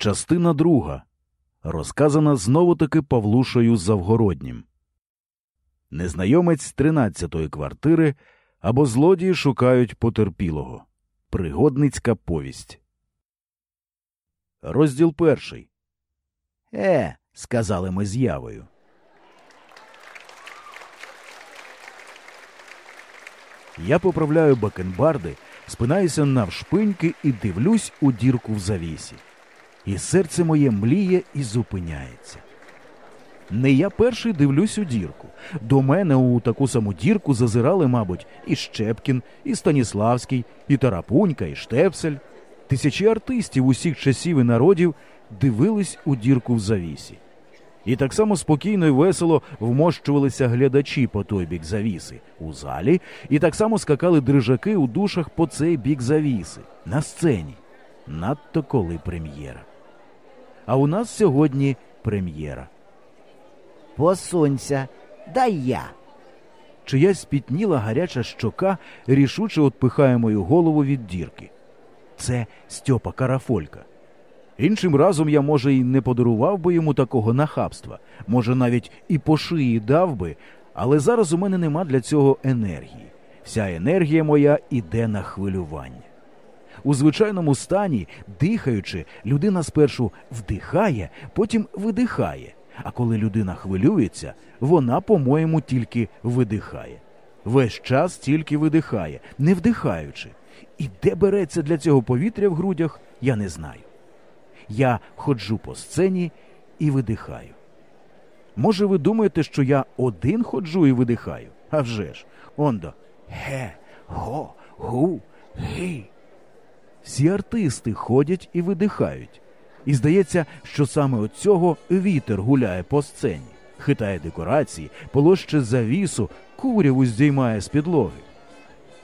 Частина друга. Розказана знову таки Павлушою Завгороднім. Незнайомець з тринадцятої квартири або злодії шукають потерпілого. Пригодницька повість. Розділ перший. Е, сказали ми з явою. Я поправляю бакенбарди, спинаюся навшпиньки і дивлюсь у дірку в завісі. І серце моє мліє і зупиняється. Не я перший дивлюсь у дірку. До мене у таку саму дірку зазирали, мабуть, і Щепкін, і Станіславський, і Тарапунька, і Штепсель. Тисячі артистів усіх часів і народів дивились у дірку в завісі. І так само спокійно і весело вмощувалися глядачі по той бік завіси у залі, і так само скакали дрижаки у душах по цей бік завіси на сцені. Надто коли прем'єра. А у нас сьогодні прем'єра. Посунься, дай я. Чиясь спітніла гаряча щока рішуче отпихає мою голову від дірки. Це Стьопа Карафолька. Іншим разом я, може, і не подарував би йому такого нахабства, може, навіть і по шиї дав би, але зараз у мене нема для цього енергії. Вся енергія моя іде на хвилювання. У звичайному стані, дихаючи, людина спершу вдихає, потім видихає. А коли людина хвилюється, вона, по-моєму, тільки видихає. Весь час тільки видихає, не вдихаючи. І де береться для цього повітря в грудях, я не знаю. Я ходжу по сцені і видихаю. Може, ви думаєте, що я один ходжу і видихаю? А вже ж, ондо ге, го, гу, ги. Всі артисти ходять і видихають. І здається, що саме от цього вітер гуляє по сцені, хитає декорації, полоще завісу, куряву здіймає з підлоги.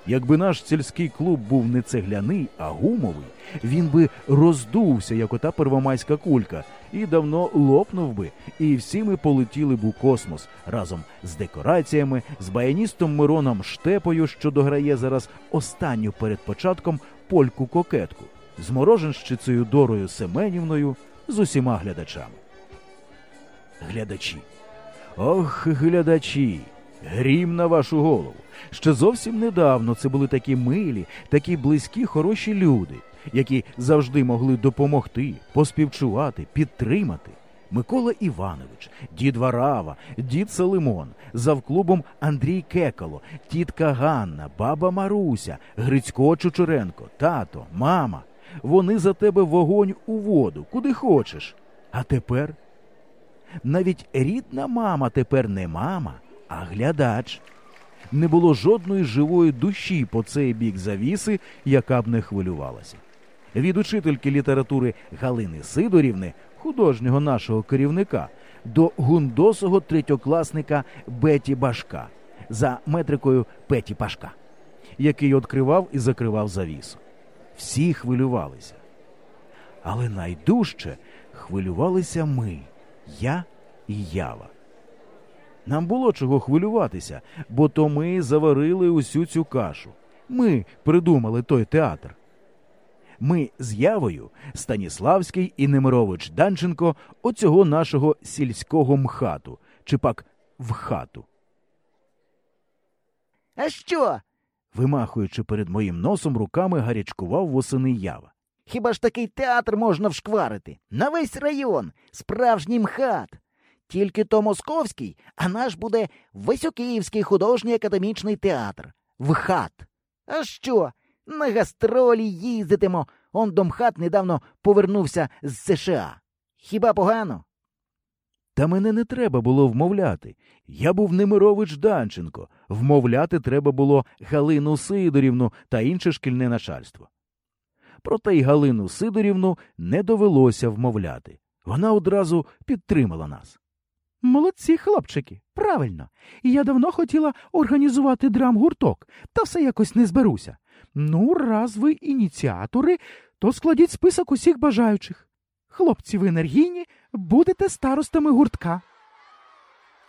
Якби наш сільський клуб був не цегляний, а гумовий, він би роздувся, як ота первомайська кулька, і давно лопнув би, і всі ми полетіли б у космос разом з декораціями, з баяністом Мироном Штепою, що дограє зараз останню перед початком польку кокетку, з мороженщицею Дорою Семенівною, з усіма глядачами. Глядачі. Ох, глядачі! Грім на вашу голову. Ще зовсім недавно це були такі милі, такі близькі, хороші люди, які завжди могли допомогти, поспівчувати, підтримати. Микола Іванович, дід Варава, дід Салимон, завклубом Андрій Кекало, тітка Ганна, баба Маруся, Грицько Чучуренко, тато, мама. Вони за тебе вогонь у воду, куди хочеш. А тепер навіть рідна мама тепер не мама, а глядач. Не було жодної живої душі по цей бік завіси, яка б не хвилювалася. Від учительки літератури Галини Сидорівни, художнього нашого керівника, до гундосого третьокласника Беті Башка за метрикою Петі Пашка, який відкривав і закривав завісу. Всі хвилювалися. Але найдужче хвилювалися ми, я і Ява. Нам було чого хвилюватися, бо то ми заварили усю цю кашу. Ми придумали той театр. Ми з явою Станіславський і Немирович Данченко оцього нашого сільського мхату чи пак в хату. А що? Вимахуючи перед моїм носом руками, гарячкував восени ява. Хіба ж такий театр можна вшкварити? На весь район, справжній мхат. Тільки то московський, а наш буде Високиївський художній академічний театр. ВХАТ. А що? На гастролі їздитимо. Он до МХАТ недавно повернувся з США. Хіба погано? Та мене не треба було вмовляти. Я був Немирович Данченко. Вмовляти треба було Галину Сидорівну та інше шкільне начальство. Проте й Галину Сидорівну не довелося вмовляти. Вона одразу підтримала нас. Молодці хлопчики, правильно. І я давно хотіла організувати драмгурток, та все якось не зберуся. Ну, раз ви ініціатори, то складіть список усіх бажаючих. Хлопці ви енергійні, будете старостами гуртка.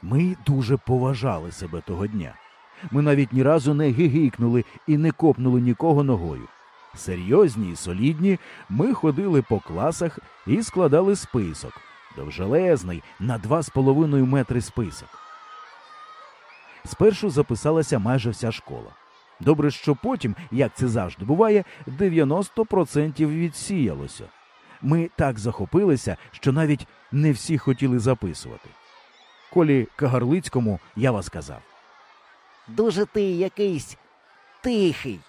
Ми дуже поважали себе того дня. Ми навіть ні разу не гигикнули і не копнули нікого ногою. Серйозні і солідні, ми ходили по класах і складали список. Довжелезний на два з половиною метри список. Спершу записалася майже вся школа. Добре, що потім, як це завжди буває, 90% відсіялося. Ми так захопилися, що навіть не всі хотіли записувати. Колі Кагарлицькому я вас казав. Дуже ти якийсь тихий.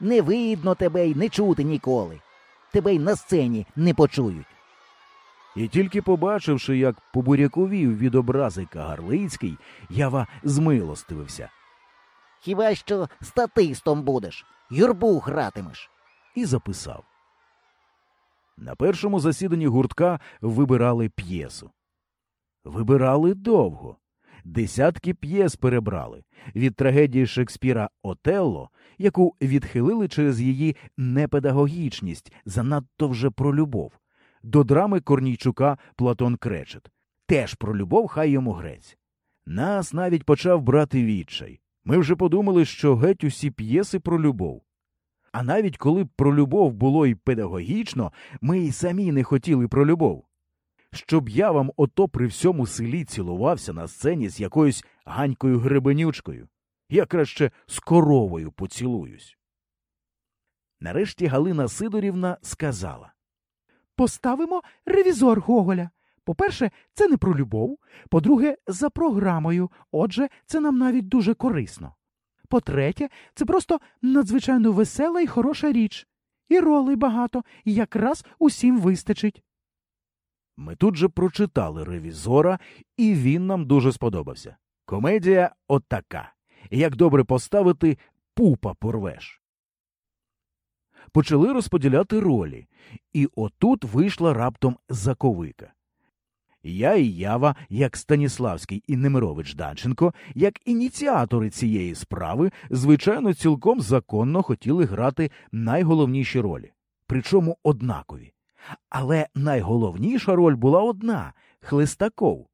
Не видно тебе й не чути ніколи. Тебе й на сцені не почують. І тільки побачивши, як побуряковів від образи Кагарлицький, я ва змилостивився Хіба що статистом будеш, юрбу гратимеш. і записав. На першому засіданні гуртка вибирали п'єсу. Вибирали довго. Десятки п'єс перебрали від трагедії Шекспіра Отелло, яку відхилили через її непедагогічність, занадто вже про любов, до драми Корнійчука Платон Кречет. Теж про любов хай йому грець. Нас навіть почав брати відчай. Ми вже подумали, що геть усі п'єси про любов. А навіть коли б про любов було й педагогічно, ми й самі не хотіли про любов. Щоб я вам ото при всьому селі цілувався на сцені з якоюсь ганькою гребенючкою. Я краще з коровою поцілуюсь. Нарешті Галина Сидорівна сказала Поставимо ревізор Гоголя. По-перше, це не про любов. По-друге, за програмою. Отже, це нам навіть дуже корисно. По-третє, це просто надзвичайно весела і хороша річ. І ролей багато, і якраз усім вистачить. Ми тут же прочитали ревізора, і він нам дуже сподобався. Комедія отака. Як добре поставити, пупа порвеш. Почали розподіляти ролі, і отут вийшла раптом заковика. Я і Ява, як Станіславський і Немирович Данченко, як ініціатори цієї справи, звичайно, цілком законно хотіли грати найголовніші ролі, причому однакові. Але найголовніша роль була одна Хлестаков.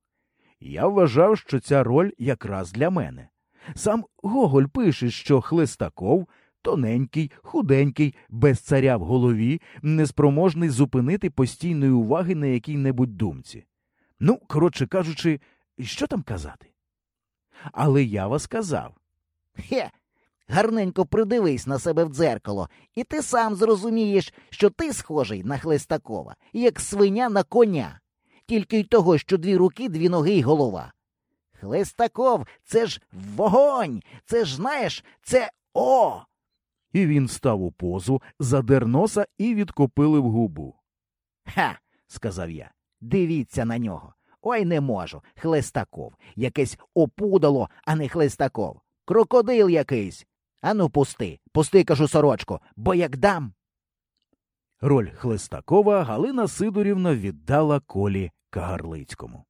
Я вважав, що ця роль якраз для мене. Сам Гоголь пише, що Хлестаков тоненький, худенький, без царя в голові, неспроможний зупинити постійної уваги на якій-небудь думці. Ну, коротше кажучи, що там казати? Але я вас сказав. Хе. Гарненько придивись на себе в дзеркало, і ти сам зрозумієш, що ти схожий на Хлестакова, як свиня на коня, тільки й того, що дві руки, дві ноги й голова. Хлестаков це ж вогонь, це ж, знаєш, це о. І він став у позу, задер носа і відкопилив губу. Ха, сказав я. Дивіться на нього. Ой не можу. Хлестаков. Якесь опудало, а не Хлестаков. Крокодил якийсь. Ану, пусти, пусти, кажу сорочку, бо як дам. Роль Хлестакова Галина Сидорівна віддала колі Кагарлицькому.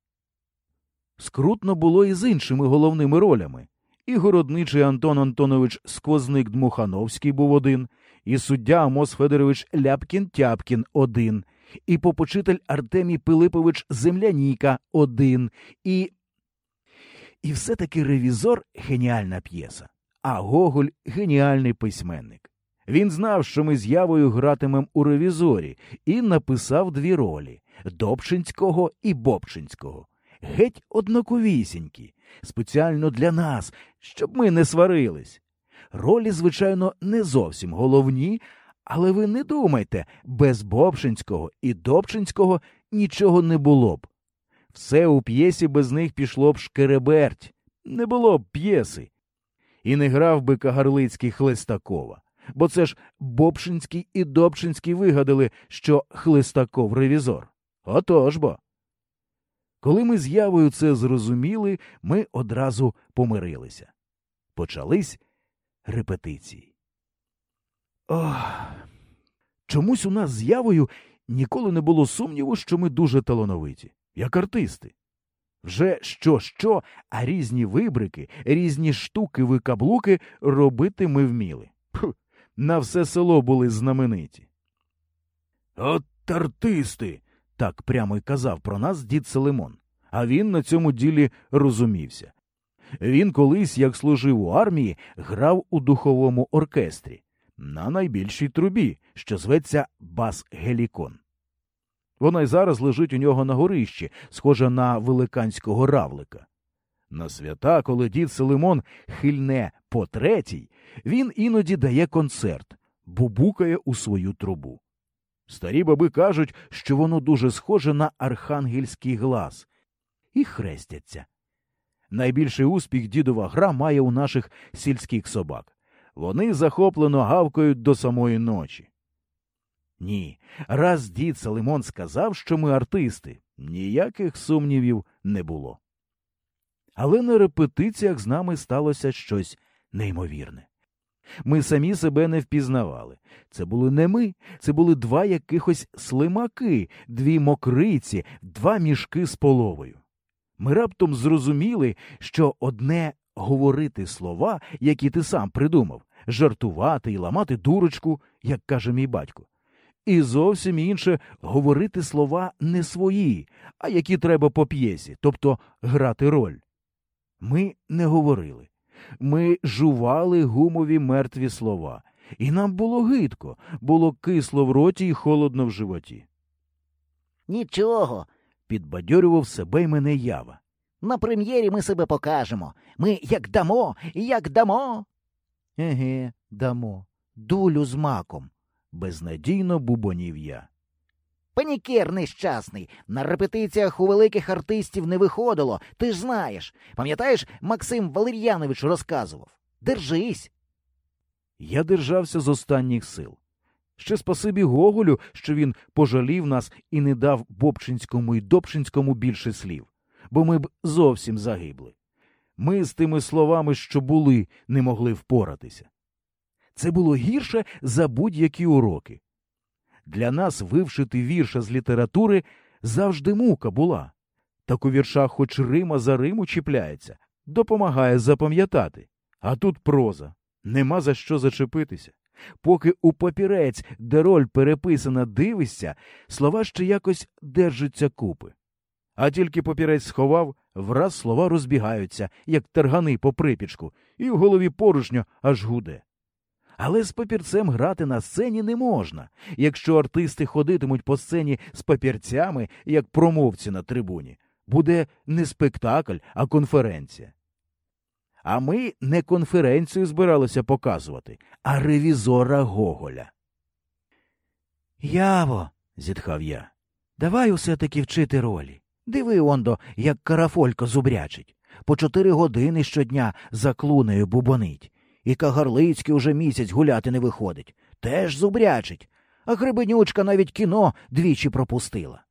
Скрутно було і з іншими головними ролями. І городничий Антон Антонович Сквозник Дмухановський був один, і суддя Амос Федорович Ляпкін Тяпкін один, і попочитель Артемій Пилипович Земляніка один, і. І все-таки ревізор геніальна п'єса, а Гоголь геніальний письменник. Він знав, що ми з явою гратимем у ревізорі, і написав дві ролі Добчинського і Бобчинського. Геть однаковісінькі, спеціально для нас, щоб ми не сварились. Ролі, звичайно, не зовсім головні, але ви не думайте, без Бобшинського і Добчинського нічого не було б. Все у п'єсі без них пішло б шкереберть, не було б п'єси. І не грав би Кагарлицький Хлестакова, бо це ж Бобшинський і Добчинський вигадали, що Хлестаков ревізор. Отож бо. Коли ми з явою це зрозуміли, ми одразу помирилися. Почались репетиції. Ох, чомусь у нас з явою ніколи не було сумніву, що ми дуже талановиті, як артисти. Вже що, що, а різні вибрики, різні штуки викаблуки робити ми вміли. Фу, на все село були знамениті. От артисти. так прямо й казав про нас дід Селимон. А він на цьому ділі розумівся. Він колись, як служив у армії, грав у духовому оркестрі. На найбільшій трубі, що зветься Бас Гелікон. Вона й зараз лежить у нього на горищі, схожа на великанського равлика. На свята, коли дід Селимон хильне по третій, він іноді дає концерт, бубукає у свою трубу. Старі баби кажуть, що воно дуже схоже на архангельський глас, і хрестяться. Найбільший успіх дідова гра має у наших сільських собак. Вони захоплено гавкають до самої ночі. Ні, раз дід Салимон сказав, що ми артисти, ніяких сумнівів не було. Але на репетиціях з нами сталося щось неймовірне. Ми самі себе не впізнавали. Це були не ми, це були два якихось слимаки, дві мокриці, два мішки з половою. Ми раптом зрозуміли, що одне говорити слова, які ти сам придумав, жартувати і ламати дурочку, як каже мій батько. І зовсім інше говорити слова не свої, а які треба по п'єсі, тобто грати роль. Ми не говорили. Ми жували гумові мертві слова, і нам було гидко, було кисло в роті і холодно в животі. Нічого. Підбадьорював себе й мене ява. На прем'єрі ми себе покажемо. Ми як дамо, як дамо. Еге, дамо. Дулю з маком. Безнадійно бубонів я. Панікер нещасний. На репетиціях у великих артистів не виходило, ти ж знаєш. Пам'ятаєш, Максим Валер'янович розказував. Держись. Я держався з останніх сил. Ще спасибі Гоголю, що він пожалів нас і не дав Бобчинському і Добчинському більше слів, бо ми б зовсім загибли. Ми з тими словами, що були, не могли впоратися. Це було гірше за будь-які уроки. Для нас вившити вірша з літератури завжди мука була. Так у віршах хоч Рима за Риму чіпляється, допомагає запам'ятати. А тут проза. Нема за що зачепитися. Поки у папірець, де роль переписана, дивишся, слова ще якось держаться купи. А тільки папірець сховав, враз слова розбігаються, як тергани по припічку, і в голові порожньо аж гуде. Але з папірцем грати на сцені не можна, якщо артисти ходитимуть по сцені з папірцями, як промовці на трибуні. Буде не спектакль, а конференція. А ми не конференцію збиралися показувати, а ревізора Гоголя. Яво, зітхав я, давай усе таки вчити ролі. Диви, Ондо, як карафолько зубрячить. По чотири години щодня за клунею бубонить. І Кагарлицький уже місяць гуляти не виходить. Теж зубрячить. А Гребенючка навіть кіно двічі пропустила.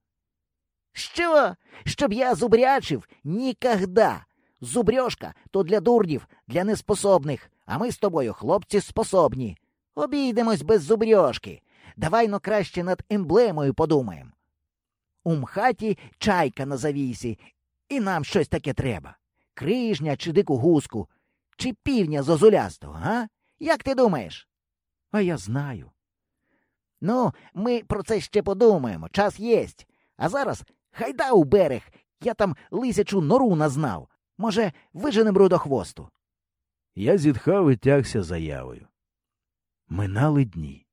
Що? Щоб я зубрячив? Нікогда. Зубрьошка то для дурнів, для неспособних, а ми з тобою, хлопці, способні. Обійдемось без зубрьошки. Давай но краще над емблемою подумаємо. У мхаті чайка на завісі, і нам щось таке треба. Крижня чи дику гуску, чи півня зозулястого, га? Як ти думаєш? А я знаю. Ну, ми про це ще подумаємо, час єсть. А зараз хайда у берег, я там лисячу нору назнав. Може, виженем рудохвосту. Я зітхав і тягся заявою. Минали дні.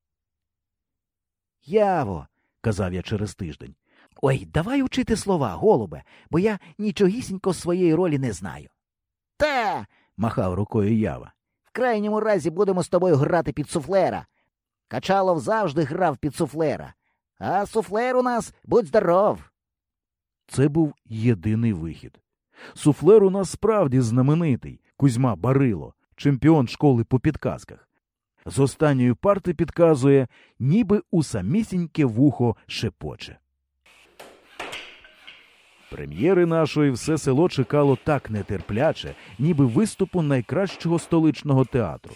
Яво, казав я через тиждень. Ой, давай учити слова, голубе, бо я нічогісінько своєї ролі не знаю. Та. махав рукою ява. В крайньому разі будемо з тобою грати під суфлера. Качалов завжди грав під суфлера. А суфлер у нас будь здоров. Це був єдиний вихід. Суфлер у нас справді знаменитий Кузьма Барило, чемпіон школи по підказках. З останньої парти підказує, ніби у самісіньке вухо шепоче. Прем'єри нашої все село чекало так нетерпляче, ніби виступу найкращого столичного театру.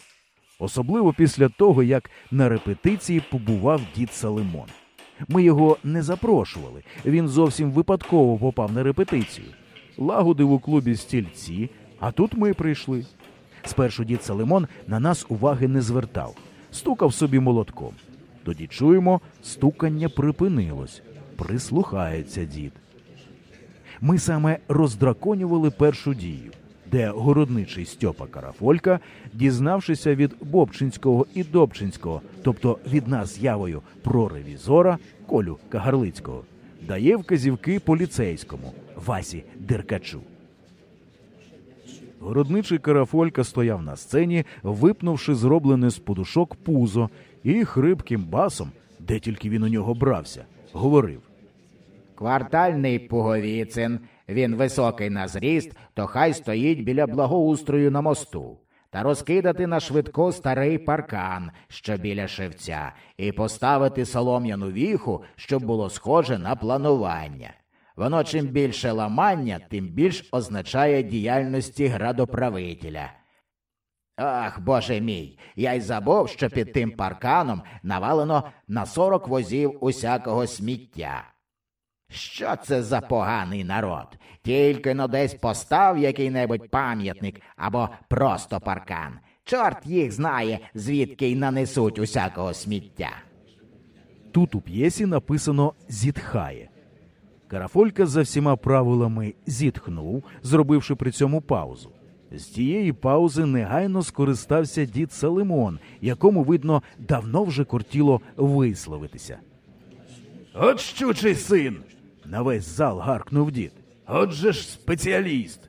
Особливо після того, як на репетиції побував дід Салимон. Ми його не запрошували, він зовсім випадково попав на репетицію. Лагодив у клубі стільці, а тут ми прийшли. Спершу дід Салимон на нас уваги не звертав, стукав собі молотком. Тоді чуємо, стукання припинилось, прислухається дід. Ми саме роздраконювали першу дію. де городничий Стьопа Карафолька, дізнавшися від Бобчинського і Добчинського, тобто від нас явою про ревізора Колю Кагарлицького, дає вказівки поліцейському Васі Деркачу. Городничий Карафолька стояв на сцені, випнувши зроблене з подушок пузо, і хрипким басом, де тільки він у нього брався, говорив. Квартальний Пуговіцин, він високий на зріст, то хай стоїть біля благоустрою на мосту. Та розкидати на швидко старий паркан, що біля шевця, і поставити солом'яну віху, щоб було схоже на планування. Воно чим більше ламання, тим більш означає діяльності градоправителя. Ах, боже мій, я й забув, що під тим парканом навалено на сорок возів усякого сміття. Що це за поганий народ? Тільки но десь постав який-небудь пам'ятник або просто паркан. Чорт їх знає, звідки й нанесуть усякого сміття. Тут у п'єсі написано зітхає. Карафолька за всіма правилами зітхнув, зробивши при цьому паузу. З тієї паузи негайно скористався дід Салимон, якому, видно, давно вже кортіло висловитися. От щучий син. На весь зал гаркнув дід. Отже ж спеціаліст.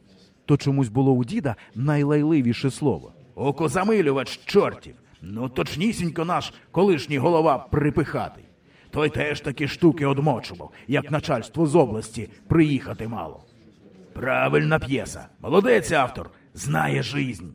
То чомусь було у діда найлайливіше слово. Окозамилювач чортів. Ну точнісінько наш колишній голова припихатий. Той теж такі штуки одмочував, як начальство з області приїхати мало. Правильна п'єса. Молодець автор, знає жизнь.